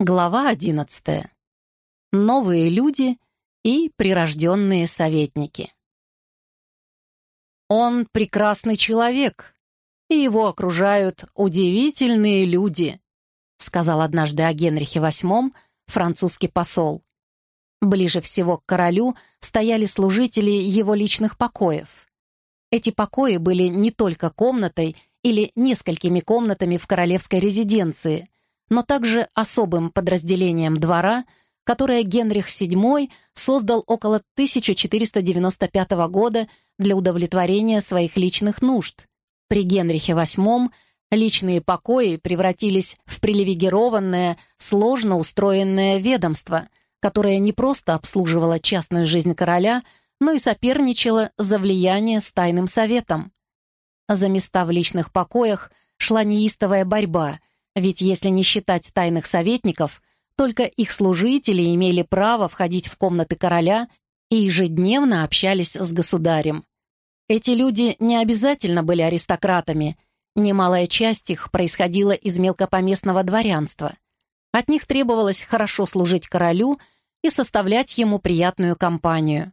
Глава одиннадцатая. Новые люди и прирожденные советники. Он прекрасный человек, и его окружают удивительные люди, сказал однажды о Генрихе VIII французский посол. Ближе всего к королю стояли служители его личных покоев. Эти покои были не только комнатой или несколькими комнатами в королевской резиденции – но также особым подразделением двора, которое Генрих VII создал около 1495 года для удовлетворения своих личных нужд. При Генрихе VIII личные покои превратились в привилегированное, сложно устроенное ведомство, которое не просто обслуживало частную жизнь короля, но и соперничало за влияние с тайным советом. За места в личных покоях шла неистовая борьба — ведь если не считать тайных советников, только их служители имели право входить в комнаты короля и ежедневно общались с государем. Эти люди не обязательно были аристократами, немалая часть их происходила из мелкопоместного дворянства. От них требовалось хорошо служить королю и составлять ему приятную компанию.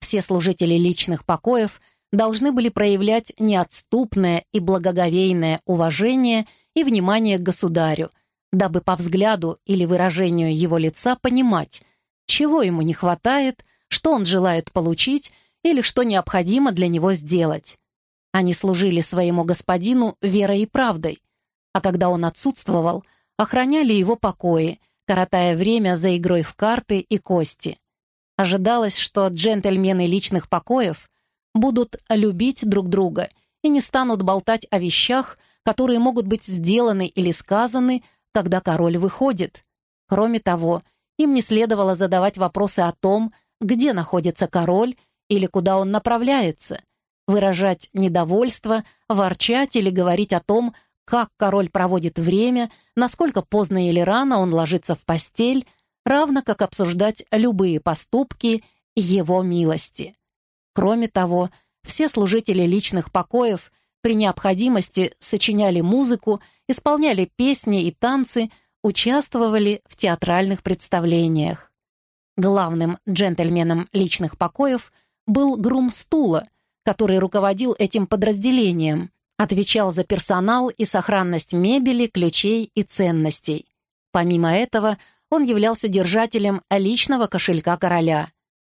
Все служители личных покоев должны были проявлять неотступное и благоговейное уважение и внимание к государю, дабы по взгляду или выражению его лица понимать, чего ему не хватает, что он желает получить или что необходимо для него сделать. Они служили своему господину верой и правдой, а когда он отсутствовал, охраняли его покои, коротая время за игрой в карты и кости. Ожидалось, что джентльмены личных покоев будут любить друг друга и не станут болтать о вещах, которые могут быть сделаны или сказаны, когда король выходит. Кроме того, им не следовало задавать вопросы о том, где находится король или куда он направляется, выражать недовольство, ворчать или говорить о том, как король проводит время, насколько поздно или рано он ложится в постель, равно как обсуждать любые поступки его милости. Кроме того, все служители личных покоев при необходимости сочиняли музыку, исполняли песни и танцы, участвовали в театральных представлениях. Главным джентльменом личных покоев был грум стула, который руководил этим подразделением, отвечал за персонал и сохранность мебели, ключей и ценностей. Помимо этого, он являлся держателем личного кошелька короля.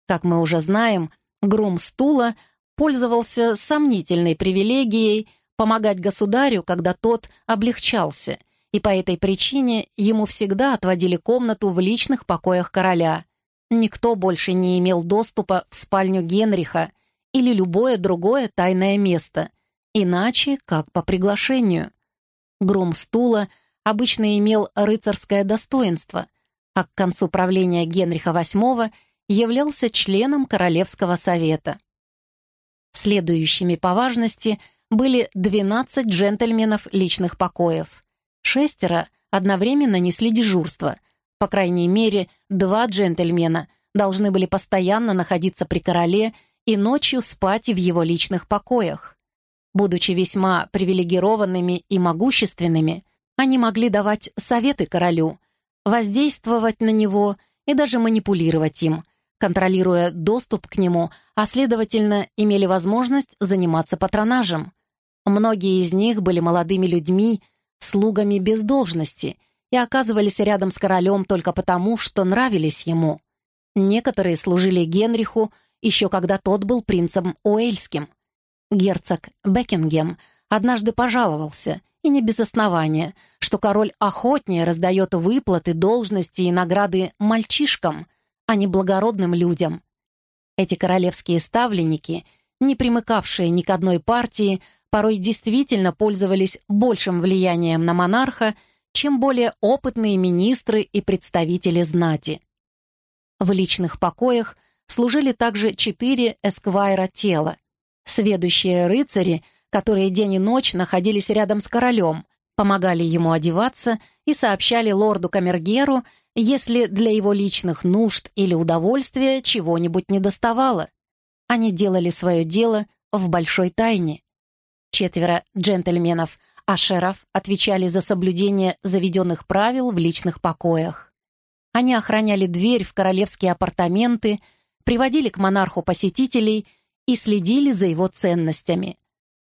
Как мы уже знаем, грум стула — пользовался сомнительной привилегией помогать государю, когда тот облегчался, и по этой причине ему всегда отводили комнату в личных покоях короля. Никто больше не имел доступа в спальню Генриха или любое другое тайное место, иначе как по приглашению. Грум стула обычно имел рыцарское достоинство, а к концу правления Генриха VIII являлся членом Королевского совета. Следующими по важности были 12 джентльменов личных покоев. Шестеро одновременно несли дежурство. По крайней мере, два джентльмена должны были постоянно находиться при короле и ночью спать в его личных покоях. Будучи весьма привилегированными и могущественными, они могли давать советы королю, воздействовать на него и даже манипулировать им, контролируя доступ к нему, а следовательно, имели возможность заниматься патронажем. Многие из них были молодыми людьми, слугами без должности и оказывались рядом с королем только потому, что нравились ему. Некоторые служили Генриху еще когда тот был принцем Уэльским. Герцог Бекингем однажды пожаловался, и не без основания, что король охотнее раздает выплаты, должности и награды мальчишкам, а не благородным людям. Эти королевские ставленники, не примыкавшие ни к одной партии, порой действительно пользовались большим влиянием на монарха, чем более опытные министры и представители знати. В личных покоях служили также четыре эсквайра тела, сведущие рыцари, которые день и ночь находились рядом с королем, помогали ему одеваться и сообщали лорду Камергеру если для его личных нужд или удовольствия чего-нибудь не доставало. Они делали свое дело в большой тайне. Четверо джентльменов Ашеров отвечали за соблюдение заведенных правил в личных покоях. Они охраняли дверь в королевские апартаменты, приводили к монарху посетителей и следили за его ценностями.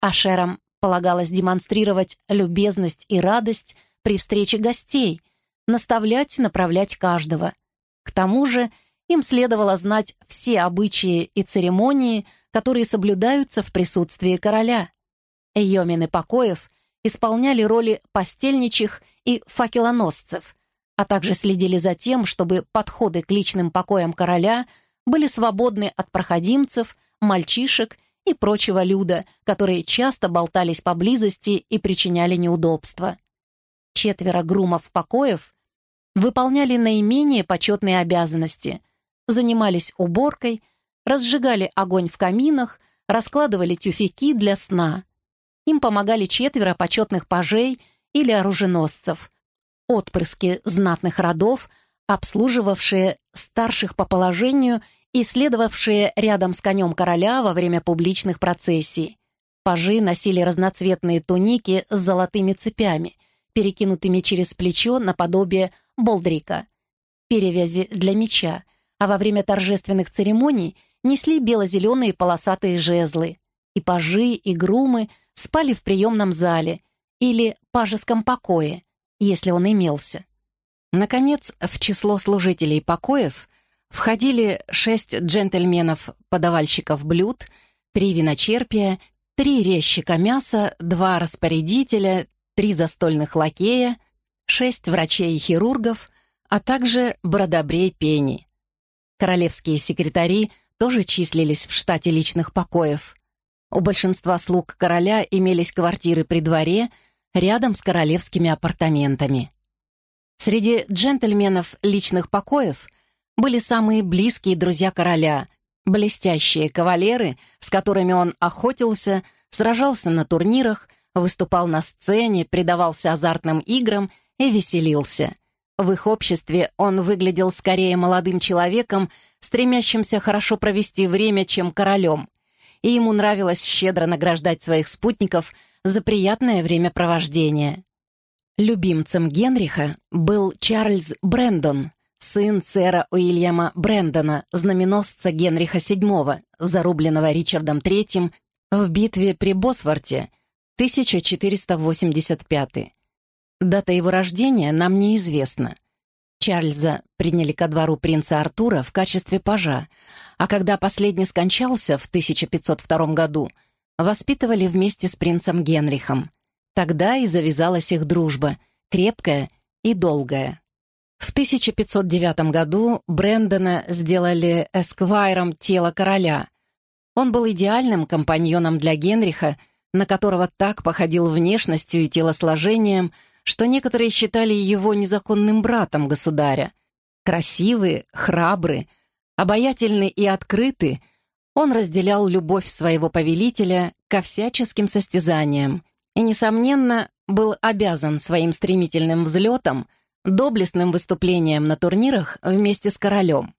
Ашерам полагалось демонстрировать любезность и радость при встрече гостей, наставлять и направлять каждого. К тому же им следовало знать все обычаи и церемонии, которые соблюдаются в присутствии короля. Йомины покоев исполняли роли постельничих и факелоносцев, а также следили за тем, чтобы подходы к личным покоям короля были свободны от проходимцев, мальчишек и прочего люда, которые часто болтались поблизости и причиняли неудобства. Четверо грумов покоев выполняли наименее почетные обязанности, занимались уборкой, разжигали огонь в каминах, раскладывали тюфяки для сна. Им помогали четверо почетных пажей или оруженосцев, отпрыски знатных родов, обслуживавшие старших по положению и следовавшие рядом с конем короля во время публичных процессий. Пажи носили разноцветные туники с золотыми цепями, перекинутыми через плечо наподобие болдрика, перевязи для меча, а во время торжественных церемоний несли бело-зеленые полосатые жезлы. И пажи, и грумы спали в приемном зале или пажеском покое, если он имелся. Наконец, в число служителей покоев входили шесть джентльменов-подавальщиков блюд, три виночерпия, три резчика мяса, два распорядителя, три застольных лакея, шесть врачей и хирургов, а также бродобрей пени. Королевские секретари тоже числились в штате личных покоев. У большинства слуг короля имелись квартиры при дворе рядом с королевскими апартаментами. Среди джентльменов личных покоев были самые близкие друзья короля, блестящие кавалеры, с которыми он охотился, сражался на турнирах, выступал на сцене, предавался азартным играм и веселился. В их обществе он выглядел скорее молодым человеком, стремящимся хорошо провести время, чем королем. И ему нравилось щедро награждать своих спутников за приятное времяпровождение. Любимцем Генриха был Чарльз Брэндон, сын сэра Уильяма Брэндона, знаменосца Генриха VII, зарубленного Ричардом III в битве при Босворте, 1485 Дата его рождения нам неизвестна. Чарльза приняли ко двору принца Артура в качестве пажа, а когда последний скончался в 1502 году, воспитывали вместе с принцем Генрихом. Тогда и завязалась их дружба, крепкая и долгая. В 1509 году Брэндона сделали эсквайром тела короля. Он был идеальным компаньоном для Генриха, на которого так походил внешностью и телосложением – что некоторые считали его незаконным братом государя. Красивый, храбрый, обаятельный и открытый, он разделял любовь своего повелителя ко всяческим состязаниям и, несомненно, был обязан своим стремительным взлетом, доблестным выступлением на турнирах вместе с королем.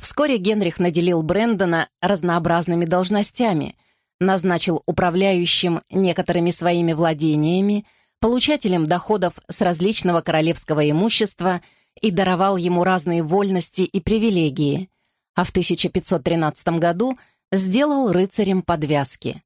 Вскоре Генрих наделил Брэндона разнообразными должностями, назначил управляющим некоторыми своими владениями, получателем доходов с различного королевского имущества и даровал ему разные вольности и привилегии, а в 1513 году сделал рыцарем подвязки.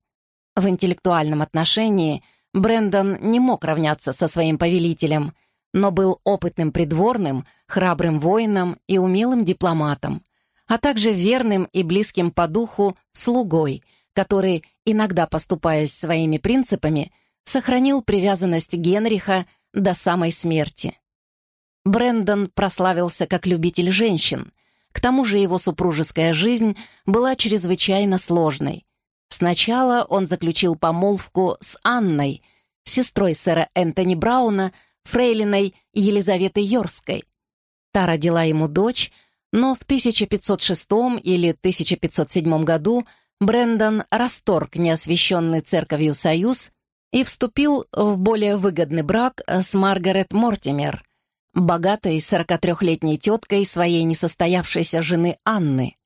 В интеллектуальном отношении Брендон не мог равняться со своим повелителем, но был опытным придворным, храбрым воином и умелым дипломатом, а также верным и близким по духу слугой, который, иногда поступаясь своими принципами, сохранил привязанность Генриха до самой смерти. Брендон прославился как любитель женщин. К тому же его супружеская жизнь была чрезвычайно сложной. Сначала он заключил помолвку с Анной, сестрой сэра Энтони Брауна, фрейлиной Елизаветы Йорской. Та родила ему дочь, но в 1506 или 1507 году Брендон расторг неосвященный церковью союз и вступил в более выгодный брак с Маргарет Мортимер, богатой 43-летней теткой своей несостоявшейся жены Анны.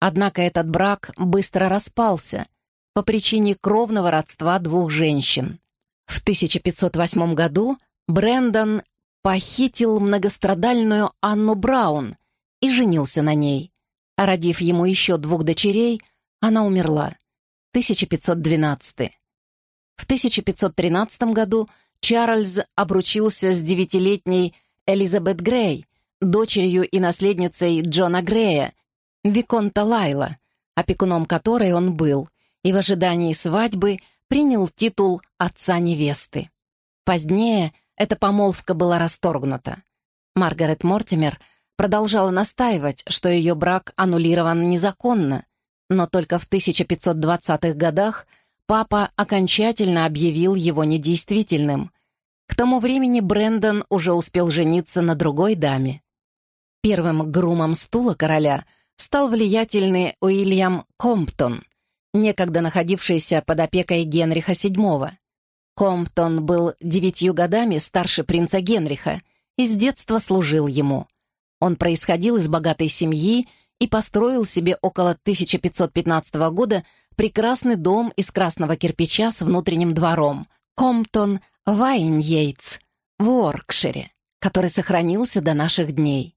Однако этот брак быстро распался по причине кровного родства двух женщин. В 1508 году Брэндон похитил многострадальную Анну Браун и женился на ней. Родив ему еще двух дочерей, она умерла. 1512. В 1513 году Чарльз обручился с девятилетней Элизабет Грей, дочерью и наследницей Джона Грея, Виконта Лайла, опекуном которой он был, и в ожидании свадьбы принял титул отца невесты. Позднее эта помолвка была расторгнута. Маргарет Мортимер продолжала настаивать, что ее брак аннулирован незаконно, но только в 1520-х годах папа окончательно объявил его недействительным. К тому времени Брэндон уже успел жениться на другой даме. Первым грумом стула короля стал влиятельный Уильям Комптон, некогда находившийся под опекой Генриха VII. Комптон был девятью годами старше принца Генриха и с детства служил ему. Он происходил из богатой семьи и построил себе около 1515 года прекрасный дом из красного кирпича с внутренним двором Комптон Вайньейтс в Уоркшире, который сохранился до наших дней.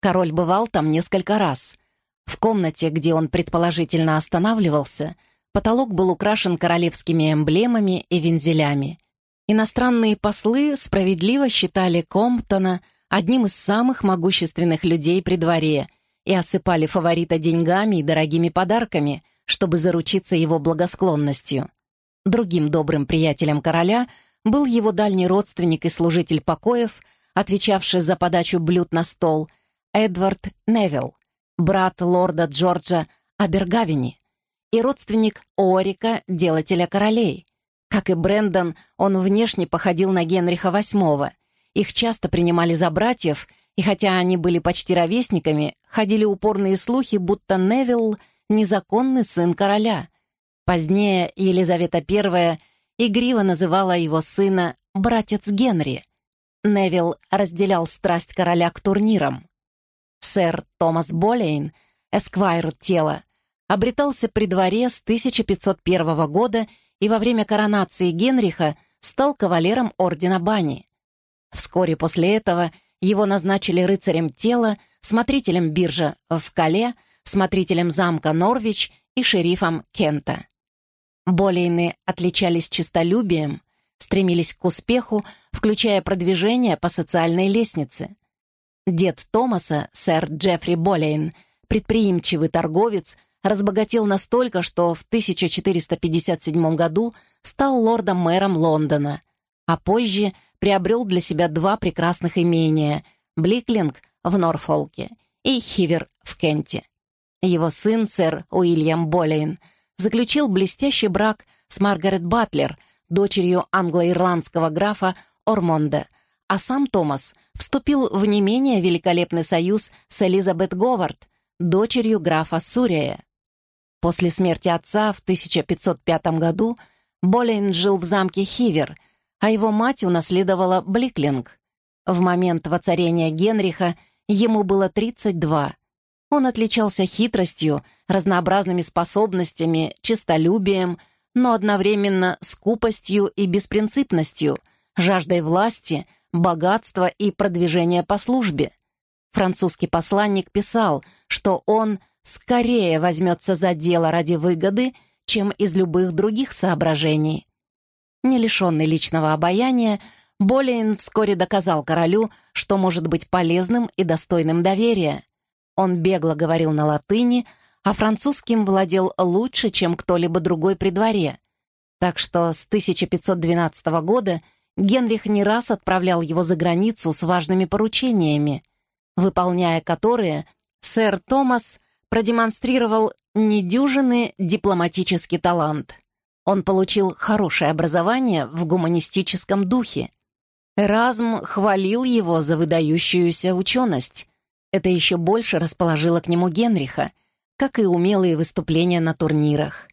Король бывал там несколько раз. В комнате, где он предположительно останавливался, потолок был украшен королевскими эмблемами и вензелями. Иностранные послы справедливо считали Комптона одним из самых могущественных людей при дворе и осыпали фаворита деньгами и дорогими подарками, чтобы заручиться его благосклонностью. Другим добрым приятелем короля был его дальний родственник и служитель покоев, отвечавший за подачу блюд на стол, Эдвард Невилл, брат лорда Джорджа Абергавини и родственник Орика, делателя королей. Как и Брэндон, он внешне походил на Генриха VIII. Их часто принимали за братьев, и хотя они были почти ровесниками, ходили упорные слухи, будто Невилл — незаконный сын короля. Позднее Елизавета I игриво называла его сына «братец Генри». Невилл разделял страсть короля к турнирам. Сэр Томас Болейн, эсквайр тела, обретался при дворе с 1501 года и во время коронации Генриха стал кавалером Ордена Бани. Вскоре после этого его назначили рыцарем тела, смотрителем биржа в Кале, смотрителем замка Норвич и шерифом Кента. Болейны отличались честолюбием, стремились к успеху, включая продвижение по социальной лестнице. Дед Томаса, сэр Джеффри Болейн, предприимчивый торговец, разбогател настолько, что в 1457 году стал лордом-мэром Лондона, а позже приобрел для себя два прекрасных имения — Бликлинг в Норфолке и Хивер в Кенте. Его сын, сэр Уильям Болейн, заключил блестящий брак с Маргарет Батлер, дочерью англо-ирландского графа Ормонда — а сам Томас вступил в не менее великолепный союз с Элизабет Говард, дочерью графа Сурия. После смерти отца в 1505 году Болейн жил в замке Хивер, а его мать унаследовала Бликлинг. В момент воцарения Генриха ему было 32. Он отличался хитростью, разнообразными способностями, честолюбием, но одновременно скупостью и беспринципностью, жаждой власти — богатства и продвижения по службе. Французский посланник писал, что он скорее возьмется за дело ради выгоды, чем из любых других соображений. Не лишенный личного обаяния, Болейн вскоре доказал королю, что может быть полезным и достойным доверия. Он бегло говорил на латыни, а французским владел лучше, чем кто-либо другой при дворе. Так что с 1512 года Генрих не раз отправлял его за границу с важными поручениями, выполняя которые сэр Томас продемонстрировал недюжинный дипломатический талант. Он получил хорошее образование в гуманистическом духе. Эразм хвалил его за выдающуюся ученость. Это еще больше расположило к нему Генриха, как и умелые выступления на турнирах.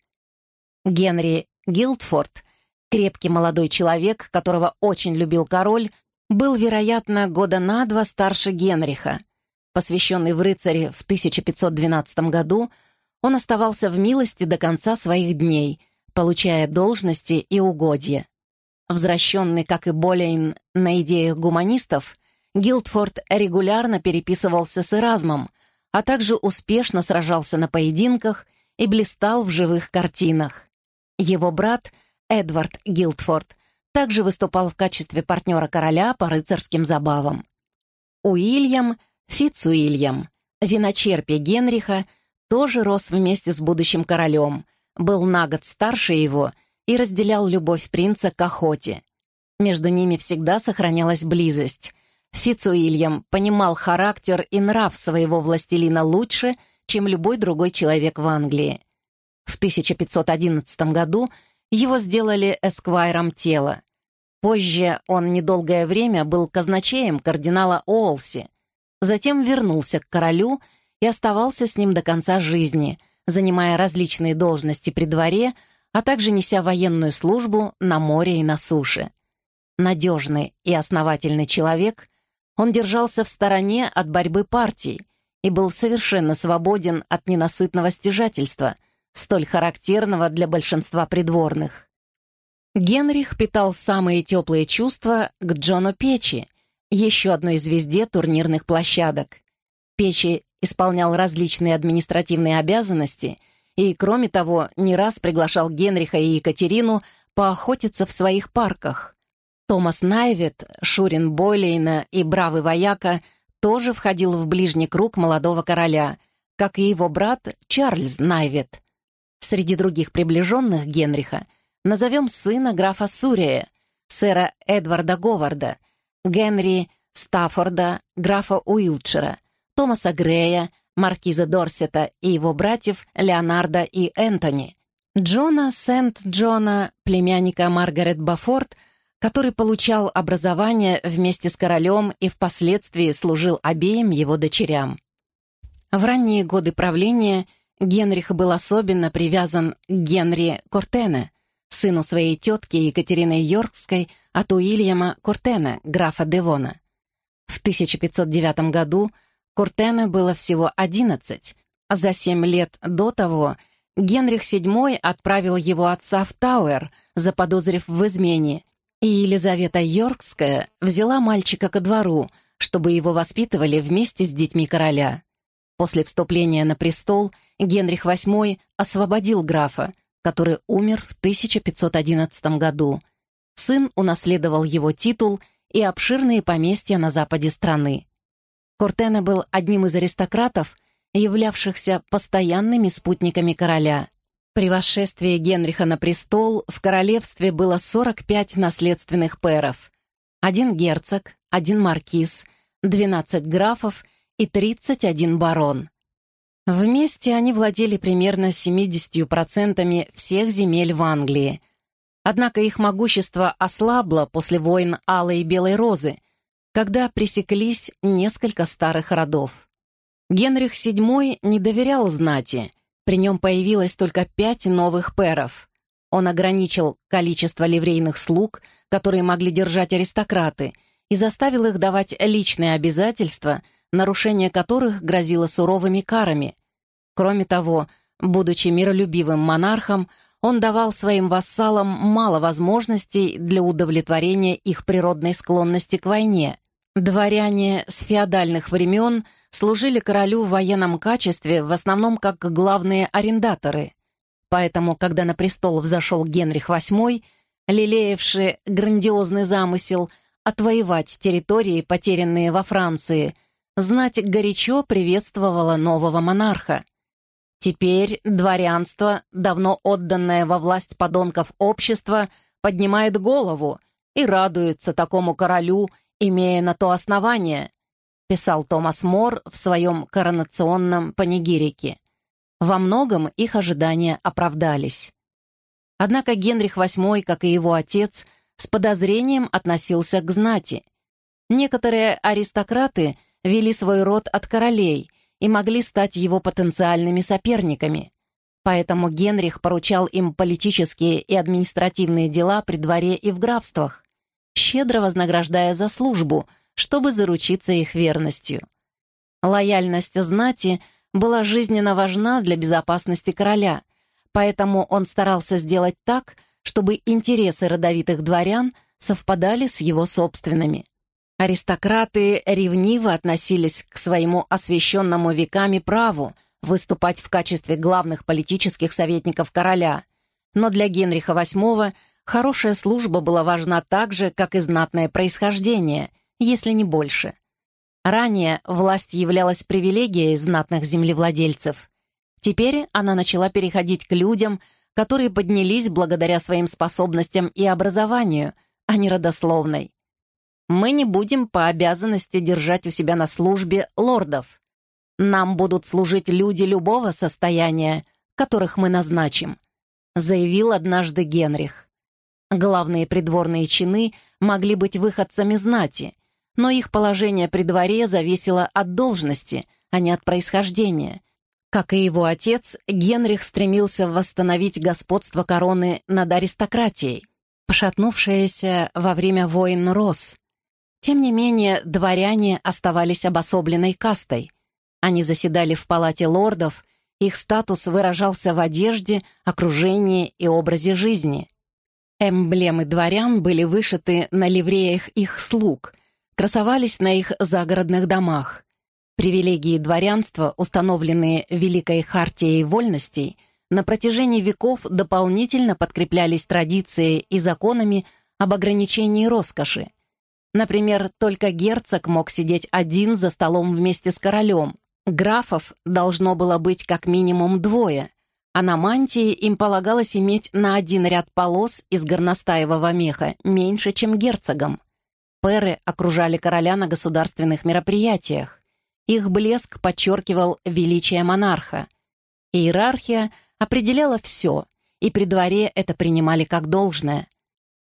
Генри Гилдфорд Крепкий молодой человек, которого очень любил король, был, вероятно, года на два старше Генриха. Посвященный в рыцаре в 1512 году, он оставался в милости до конца своих дней, получая должности и угодья. Возвращенный, как и Болейн, на идеях гуманистов, Гилдфорд регулярно переписывался с Эразмом, а также успешно сражался на поединках и блистал в живых картинах. Его брат, Эдвард Гилдфорд, также выступал в качестве партнера короля по рыцарским забавам. Уильям Фицуильям, виночерпий Генриха, тоже рос вместе с будущим королем, был на год старше его и разделял любовь принца к охоте. Между ними всегда сохранялась близость. Фицуильям понимал характер и нрав своего властелина лучше, чем любой другой человек в Англии. В 1511 году его сделали эсквайром тела. Позже он недолгое время был казначеем кардинала Олси, затем вернулся к королю и оставался с ним до конца жизни, занимая различные должности при дворе, а также неся военную службу на море и на суше. Надежный и основательный человек, он держался в стороне от борьбы партий и был совершенно свободен от ненасытного стяжательства, столь характерного для большинства придворных. Генрих питал самые теплые чувства к Джону Печи, еще одной звезде турнирных площадок. Печи исполнял различные административные обязанности и, кроме того, не раз приглашал Генриха и Екатерину поохотиться в своих парках. Томас Найвет, Шурин Бойлейна и бравый вояка тоже входил в ближний круг молодого короля, как и его брат Чарльз Найвет. Среди других приближенных Генриха назовем сына графа Сурия, сэра Эдварда Говарда, Генри Стаффорда, графа Уилчера, Томаса Грея, маркиза Дорсета и его братьев Леонарда и Энтони, Джона Сент-Джона, племянника Маргарет Бафорд, который получал образование вместе с королем и впоследствии служил обеим его дочерям. В ранние годы правления Генрих был особенно привязан к Генри Кортене, сыну своей тетки Екатерины Йоркской от Уильяма Кортена, графа Девона. В 1509 году Куртена было всего 11, а за семь лет до того Генрих VII отправил его отца в Тауэр, заподозрив в измене, и Елизавета Йоркская взяла мальчика ко двору, чтобы его воспитывали вместе с детьми короля. После вступления на престол Генрих VIII освободил графа, который умер в 1511 году. Сын унаследовал его титул и обширные поместья на западе страны. Кортена был одним из аристократов, являвшихся постоянными спутниками короля. При восшествии Генриха на престол в королевстве было 45 наследственных пэров, один герцог, один маркиз, 12 графов и 31 барон. Вместе они владели примерно 70% всех земель в Англии. Однако их могущество ослабло после войн Алой и Белой Розы, когда пресеклись несколько старых родов. Генрих VII не доверял знати, при нем появилось только пять новых пэров. Он ограничил количество ливрейных слуг, которые могли держать аристократы, и заставил их давать личные обязательства, нарушение которых грозило суровыми карами. Кроме того, будучи миролюбивым монархом, он давал своим вассалам мало возможностей для удовлетворения их природной склонности к войне. Дворяне с феодальных времен служили королю в военном качестве в основном как главные арендаторы. Поэтому, когда на престол взошел Генрих VIII, лелеявший грандиозный замысел отвоевать территории, потерянные во Франции, знать горячо приветствовала нового монарха. Теперь дворянство, давно отданное во власть подонков общества, поднимает голову и радуется такому королю имея на то основание», писал Томас Мор в своем коронационном панигирике. Во многом их ожидания оправдались. Однако Генрих VIII, как и его отец, с подозрением относился к знати. Некоторые аристократы вели свой род от королей и могли стать его потенциальными соперниками. Поэтому Генрих поручал им политические и административные дела при дворе и в графствах щедро вознаграждая за службу, чтобы заручиться их верностью. Лояльность знати была жизненно важна для безопасности короля, поэтому он старался сделать так, чтобы интересы родовитых дворян совпадали с его собственными. Аристократы ревниво относились к своему освященному веками праву выступать в качестве главных политических советников короля, но для Генриха VIII хорошая служба была важна так же, как и знатное происхождение, если не больше. Ранее власть являлась привилегией знатных землевладельцев. Теперь она начала переходить к людям, которые поднялись благодаря своим способностям и образованию, а не родословной. Мы не будем по обязанности держать у себя на службе лордов. Нам будут служить люди любого состояния, которых мы назначим», заявил однажды Генрих. Главные придворные чины могли быть выходцами знати, но их положение при дворе зависело от должности, а не от происхождения. Как и его отец, Генрих стремился восстановить господство короны над аристократией, пошатнувшееся во время войн Рос. Тем не менее, дворяне оставались обособленной кастой. Они заседали в палате лордов, их статус выражался в одежде, окружении и образе жизни. Эмблемы дворян были вышиты на ливреях их слуг, красовались на их загородных домах. Привилегии дворянства, установленные Великой Хартией Вольностей, на протяжении веков дополнительно подкреплялись традицией и законами об ограничении роскоши. Например, только герцог мог сидеть один за столом вместе с королем. Графов должно было быть как минимум двое, а на мантии им полагалось иметь на один ряд полос из горностаевого меха меньше, чем герцогам. Перы окружали короля на государственных мероприятиях. Их блеск подчеркивал величие монарха. Иерархия определяла все, и при дворе это принимали как должное.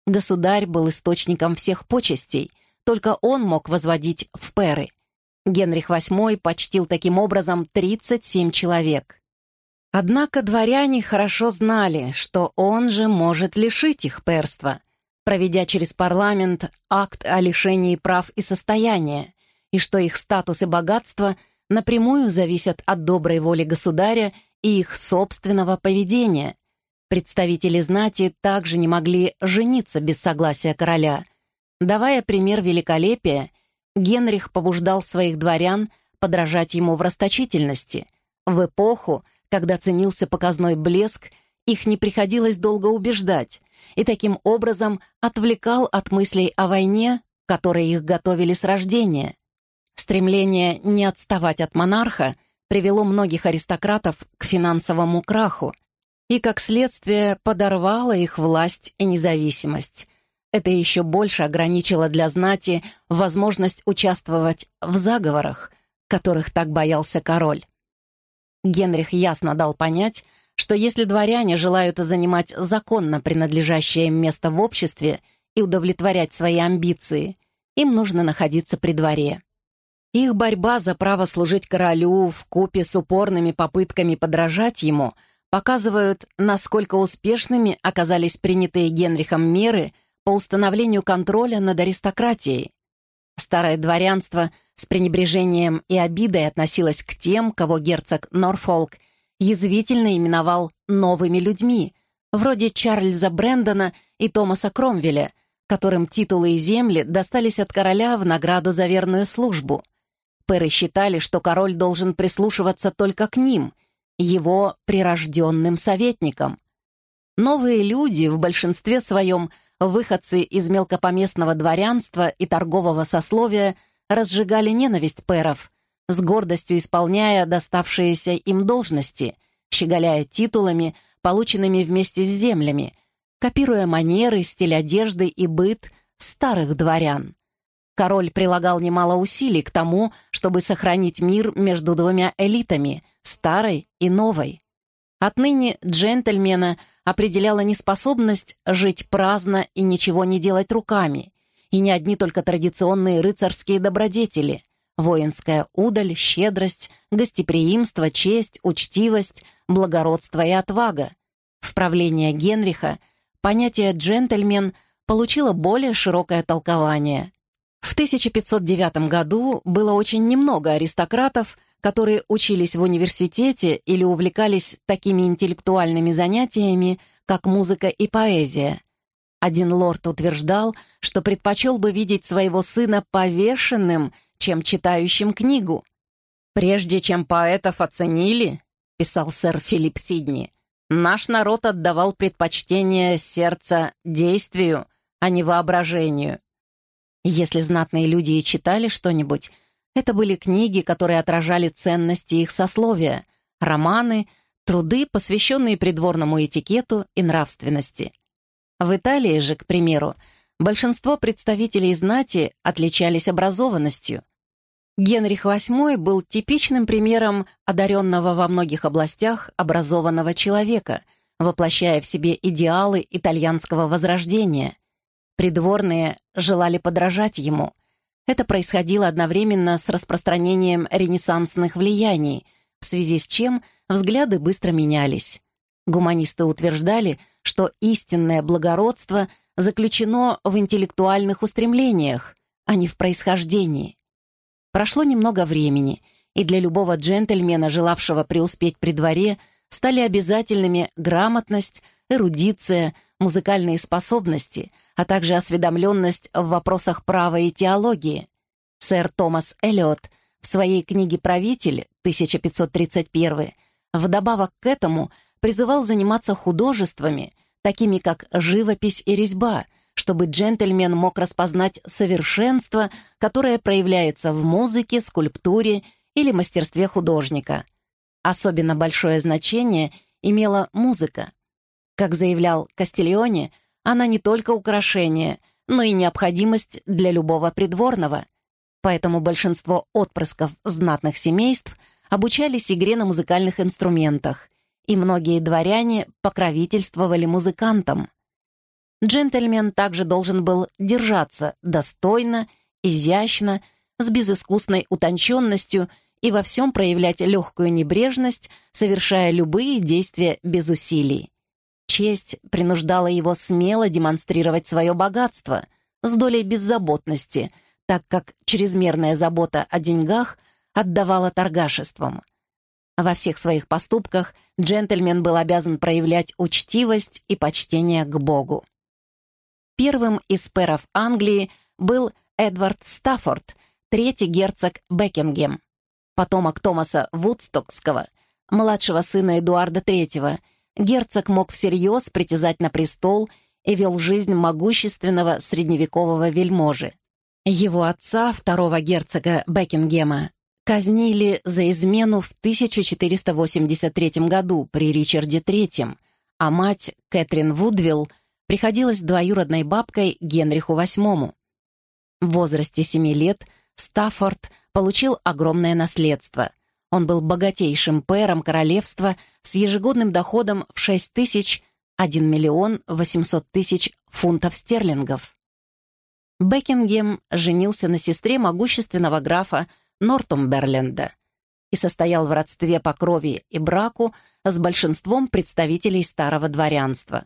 Государь был источником всех почестей, только он мог возводить в перы. Генрих VIII почтил таким образом 37 человек. Однако дворяне хорошо знали, что он же может лишить их перства, проведя через парламент акт о лишении прав и состояния и что их статус и богатство напрямую зависят от доброй воли государя и их собственного поведения. Представители знати также не могли жениться без согласия короля. Давая пример великолепия, Генрих побуждал своих дворян подражать ему в расточительности. В эпоху, когда ценился показной блеск, их не приходилось долго убеждать, и таким образом отвлекал от мыслей о войне, которые их готовили с рождения. Стремление не отставать от монарха привело многих аристократов к финансовому краху и, как следствие, подорвало их власть и независимость. Это еще больше ограничило для знати возможность участвовать в заговорах, которых так боялся король. Генрих ясно дал понять, что если дворяне желают занимать законно принадлежащее им место в обществе и удовлетворять свои амбиции, им нужно находиться при дворе. Их борьба за право служить королю в купе с упорными попытками подражать ему показывают, насколько успешными оказались принятые Генрихом меры по установлению контроля над аристократией. Старое дворянство с пренебрежением и обидой относилось к тем, кого герцог Норфолк язвительно именовал «новыми людьми», вроде Чарльза Брэндона и Томаса Кромвеля, которым титулы и земли достались от короля в награду за верную службу – Перы считали, что король должен прислушиваться только к ним, его прирожденным советникам. Новые люди, в большинстве своем выходцы из мелкопоместного дворянства и торгового сословия, разжигали ненависть перов, с гордостью исполняя доставшиеся им должности, щеголяя титулами, полученными вместе с землями, копируя манеры, стиль одежды и быт старых дворян. Король прилагал немало усилий к тому, чтобы сохранить мир между двумя элитами, старой и новой. Отныне джентльмена определяла неспособность жить праздно и ничего не делать руками, и не одни только традиционные рыцарские добродетели — воинская удаль, щедрость, гостеприимство, честь, учтивость, благородство и отвага. В правление Генриха понятие «джентльмен» получило более широкое толкование. В 1509 году было очень немного аристократов, которые учились в университете или увлекались такими интеллектуальными занятиями, как музыка и поэзия. Один лорд утверждал, что предпочел бы видеть своего сына повешенным, чем читающим книгу. «Прежде чем поэтов оценили», — писал сэр Филипп Сидни, «наш народ отдавал предпочтение сердца действию, а не воображению». Если знатные люди и читали что-нибудь, это были книги, которые отражали ценности их сословия, романы, труды, посвященные придворному этикету и нравственности. В Италии же, к примеру, большинство представителей знати отличались образованностью — Генрих VIII был типичным примером одаренного во многих областях образованного человека, воплощая в себе идеалы итальянского возрождения. Придворные желали подражать ему. Это происходило одновременно с распространением ренессансных влияний, в связи с чем взгляды быстро менялись. Гуманисты утверждали, что истинное благородство заключено в интеллектуальных устремлениях, а не в происхождении. Прошло немного времени, и для любого джентльмена, желавшего преуспеть при дворе, стали обязательными грамотность, эрудиция, музыкальные способности, а также осведомленность в вопросах права и теологии. Сэр Томас Эллиот в своей книге «Правитель» 1531 вдобавок к этому призывал заниматься художествами, такими как живопись и резьба, чтобы джентльмен мог распознать совершенство, которое проявляется в музыке, скульптуре или мастерстве художника. Особенно большое значение имела музыка. Как заявлял Кастильоне, она не только украшение, но и необходимость для любого придворного. Поэтому большинство отпрысков знатных семейств обучались игре на музыкальных инструментах, и многие дворяне покровительствовали музыкантам. Джентльмен также должен был держаться достойно, изящно, с безыскусной утонченностью и во всем проявлять легкую небрежность, совершая любые действия без усилий. Честь принуждала его смело демонстрировать свое богатство с долей беззаботности, так как чрезмерная забота о деньгах отдавала торгашеством. Во всех своих поступках джентльмен был обязан проявлять учтивость и почтение к Богу. Первым из пэров Англии был Эдвард Стаффорд, третий герцог Бекингем, потомок Томаса Вудстокского, младшего сына Эдуарда III. Герцог мог всерьез притязать на престол и вел жизнь могущественного средневекового вельможи. Его отца, второго герцога Бекингема, казнили за измену в 1483 году при Ричарде III, а мать, Кэтрин Вудвилл, приходилась двоюродной бабкой Генриху VIII. В возрасте семи лет Стаффорд получил огромное наследство. Он был богатейшим пэром королевства с ежегодным доходом в 6 тысяч 1 миллион 800 тысяч фунтов стерлингов. Бекингем женился на сестре могущественного графа Нортумберленда и состоял в родстве по крови и браку с большинством представителей старого дворянства.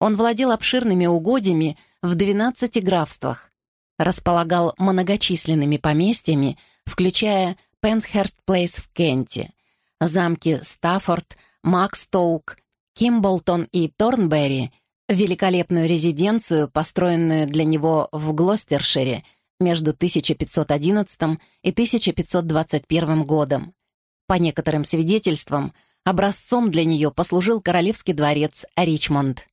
Он владел обширными угодьями в 12 графствах, располагал многочисленными поместьями, включая Пенсхерст Плейс в Кенте, замки Стаффорд, Макстоук, Кимболтон и Торнберри, великолепную резиденцию, построенную для него в Глостершире между 1511 и 1521 годом. По некоторым свидетельствам, образцом для нее послужил королевский дворец Ричмонд.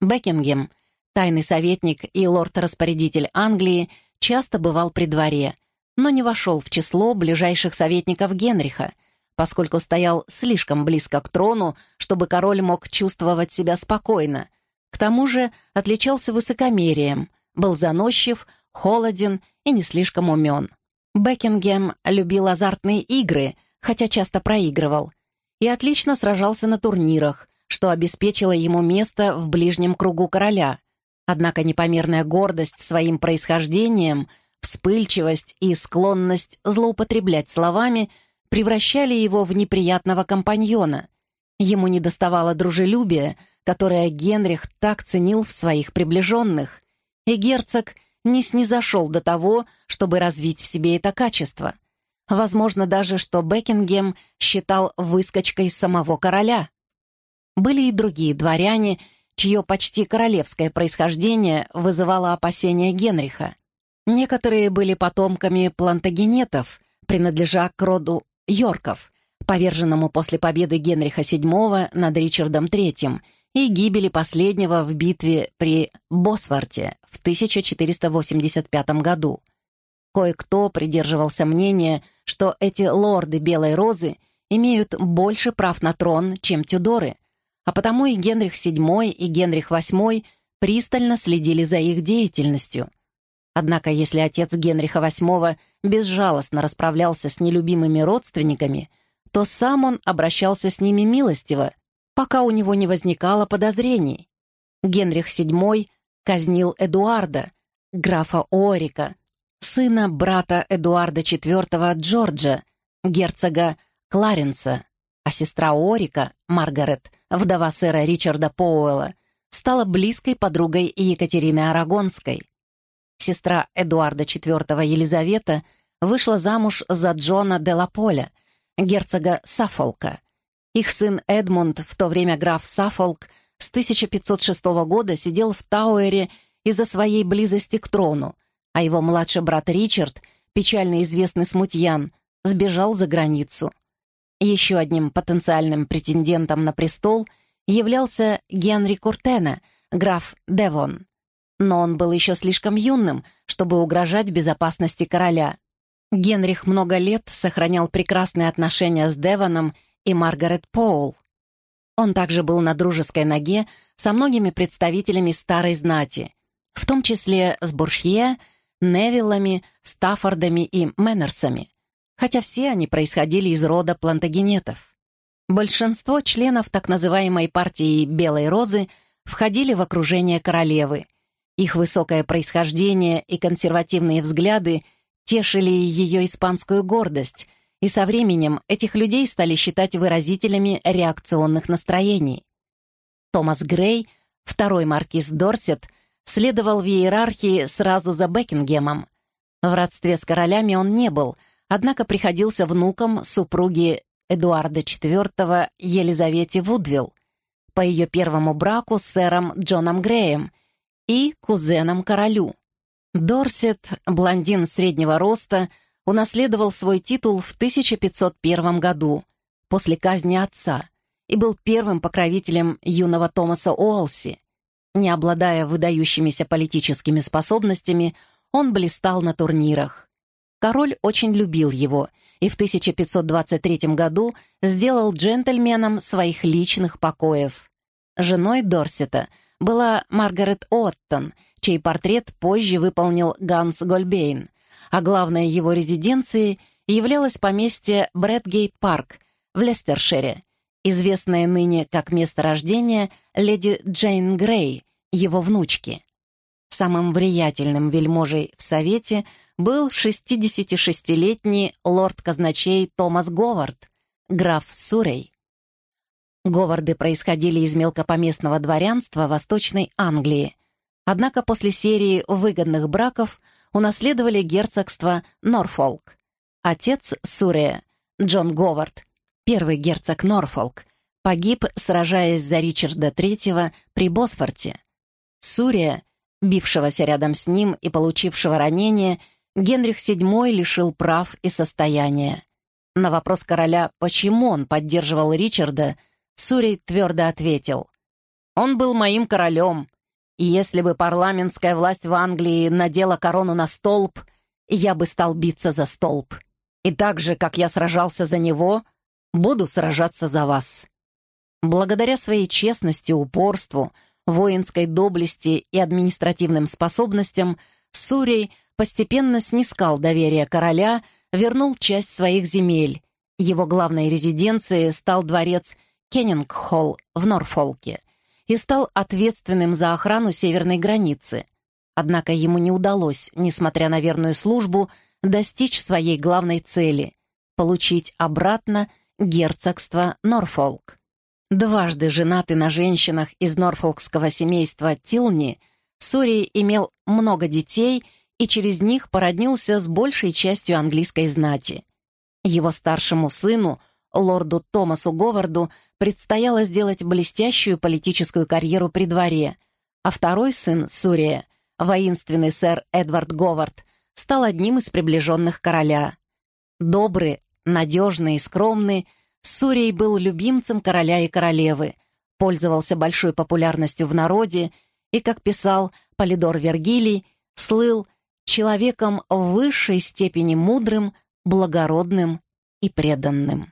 Бекингем, тайный советник и лорд-распорядитель Англии, часто бывал при дворе, но не вошел в число ближайших советников Генриха, поскольку стоял слишком близко к трону, чтобы король мог чувствовать себя спокойно. К тому же отличался высокомерием, был заносчив, холоден и не слишком умен. Бекингем любил азартные игры, хотя часто проигрывал, и отлично сражался на турнирах, что обеспечило ему место в ближнем кругу короля. Однако непомерная гордость своим происхождением, вспыльчивость и склонность злоупотреблять словами превращали его в неприятного компаньона. Ему недоставало дружелюбия, которое Генрих так ценил в своих приближенных, и герцог не снизошел до того, чтобы развить в себе это качество. Возможно даже, что Бекингем считал выскочкой самого короля. Были и другие дворяне, чье почти королевское происхождение вызывало опасения Генриха. Некоторые были потомками плантагенетов, принадлежа к роду Йорков, поверженному после победы Генриха VII над Ричардом III и гибели последнего в битве при Босворте в 1485 году. Кое-кто придерживался мнения, что эти лорды Белой Розы имеют больше прав на трон, чем Тюдоры, а потому и Генрих VII, и Генрих VIII пристально следили за их деятельностью. Однако если отец Генриха VIII безжалостно расправлялся с нелюбимыми родственниками, то сам он обращался с ними милостиво, пока у него не возникало подозрений. Генрих VII казнил Эдуарда, графа Орика, сына брата Эдуарда IV Джорджа, герцога Кларенса, а сестра Орика, Маргарет, вдова сэра Ричарда Поуэлла, стала близкой подругой Екатерины Арагонской. Сестра Эдуарда IV Елизавета вышла замуж за Джона де Лаполя, герцога Саффолка. Их сын Эдмунд, в то время граф Саффолк, с 1506 года сидел в Тауэре из-за своей близости к трону, а его младший брат Ричард, печально известный смутьян, сбежал за границу. Еще одним потенциальным претендентом на престол являлся Генри Куртена, граф Девон. Но он был еще слишком юным, чтобы угрожать безопасности короля. Генрих много лет сохранял прекрасные отношения с Девоном и Маргарет Поул. Он также был на дружеской ноге со многими представителями старой знати, в том числе с Буршье, Невиллами, Стаффордами и Мэннерсами хотя все они происходили из рода плантагенетов. Большинство членов так называемой партии «Белой розы» входили в окружение королевы. Их высокое происхождение и консервативные взгляды тешили ее испанскую гордость, и со временем этих людей стали считать выразителями реакционных настроений. Томас Грей, второй маркиз Дорсет, следовал в иерархии сразу за Бекингемом. В родстве с королями он не был — однако приходился внуком супруги Эдуарда IV Елизавете Вудвилл, по ее первому браку с сэром Джоном Греем и кузеном королю. Дорсет, блондин среднего роста, унаследовал свой титул в 1501 году, после казни отца, и был первым покровителем юного Томаса Уолси. Не обладая выдающимися политическими способностями, он блистал на турнирах. Король очень любил его и в 1523 году сделал джентльменом своих личных покоев. Женой Дорсета была Маргарет Оттон, чей портрет позже выполнил Ганс Гольбейн, а главной его резиденцией являлось поместье Брэдгейт-парк в Лестершире, известное ныне как место рождения леди Джейн Грей, его внучки. Самым влиятельным вельможей в Совете был 66-летний лорд-казначей Томас Говард, граф Сурей. Говарды происходили из мелкопоместного дворянства Восточной Англии, однако после серии выгодных браков унаследовали герцогство Норфолк. Отец Сурея, Джон Говард, первый герцог Норфолк, погиб, сражаясь за Ричарда III при Босфорте. Сурия, бившегося рядом с ним и получившего ранение, Генрих VII лишил прав и состояния. На вопрос короля, почему он поддерживал Ричарда, Сурей твердо ответил. «Он был моим королем, и если бы парламентская власть в Англии надела корону на столб, я бы стал биться за столб. И так же, как я сражался за него, буду сражаться за вас». Благодаря своей честности, упорству, воинской доблести и административным способностям Сурей постепенно снискал доверие короля, вернул часть своих земель. Его главной резиденцией стал дворец Кеннингхолл в Норфолке и стал ответственным за охрану северной границы. Однако ему не удалось, несмотря на верную службу, достичь своей главной цели — получить обратно герцогство Норфолк. Дважды женатый на женщинах из норфолкского семейства Тилни, Сури имел много детей — и через них породнился с большей частью английской знати. Его старшему сыну, лорду Томасу Говарду, предстояло сделать блестящую политическую карьеру при дворе, а второй сын Сурия, воинственный сэр Эдвард Говард, стал одним из приближенных короля. Добрый, надежный и скромный, Сурий был любимцем короля и королевы, пользовался большой популярностью в народе и, как писал Полидор Вергилий, слыл человеком в высшей степени мудрым, благородным и преданным.